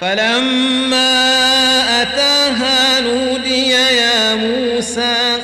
فلما أتاها نودي يا موسى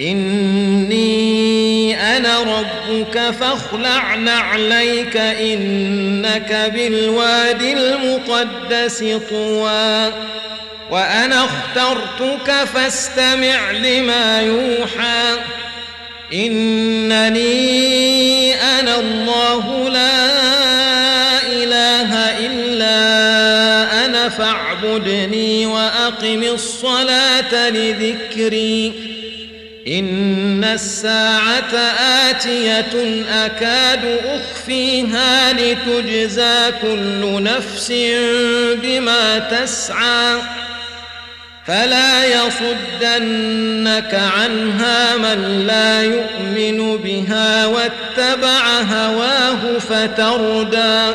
إني أنا ربك فاخلع نعليك إنك بالوادي المقدس طوى. وأنا اخترتك فاستمع لما يوحى. إنني أنا الله لا فاعبدني وأقم الصلاة لذكري. إن الساعة آتية أكاد أخفيها لتجزى كل نفس بما تسعى. فلا يصدنك عنها من لا يؤمن بها واتبع هواه فتردى.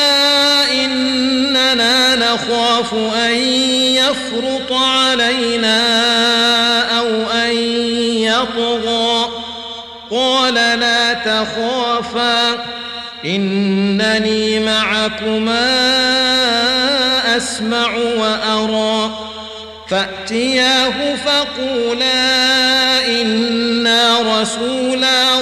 نخاف أن يفرط علينا أو أن يطغى. قال لا تخافا إنني معكما أسمع وأرى. فأتياه فقولا إنا رسولا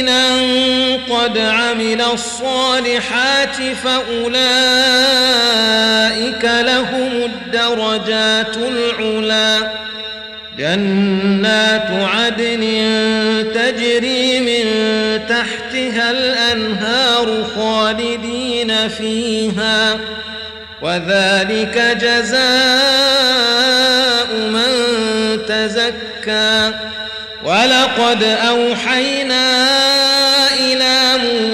مؤمنا قد عمل الصالحات فأولئك لهم الدرجات العلى جنات عدن تجري من تحتها الأنهار خالدين فيها. وذلك جزاء من تزكى. ولقد أوحينا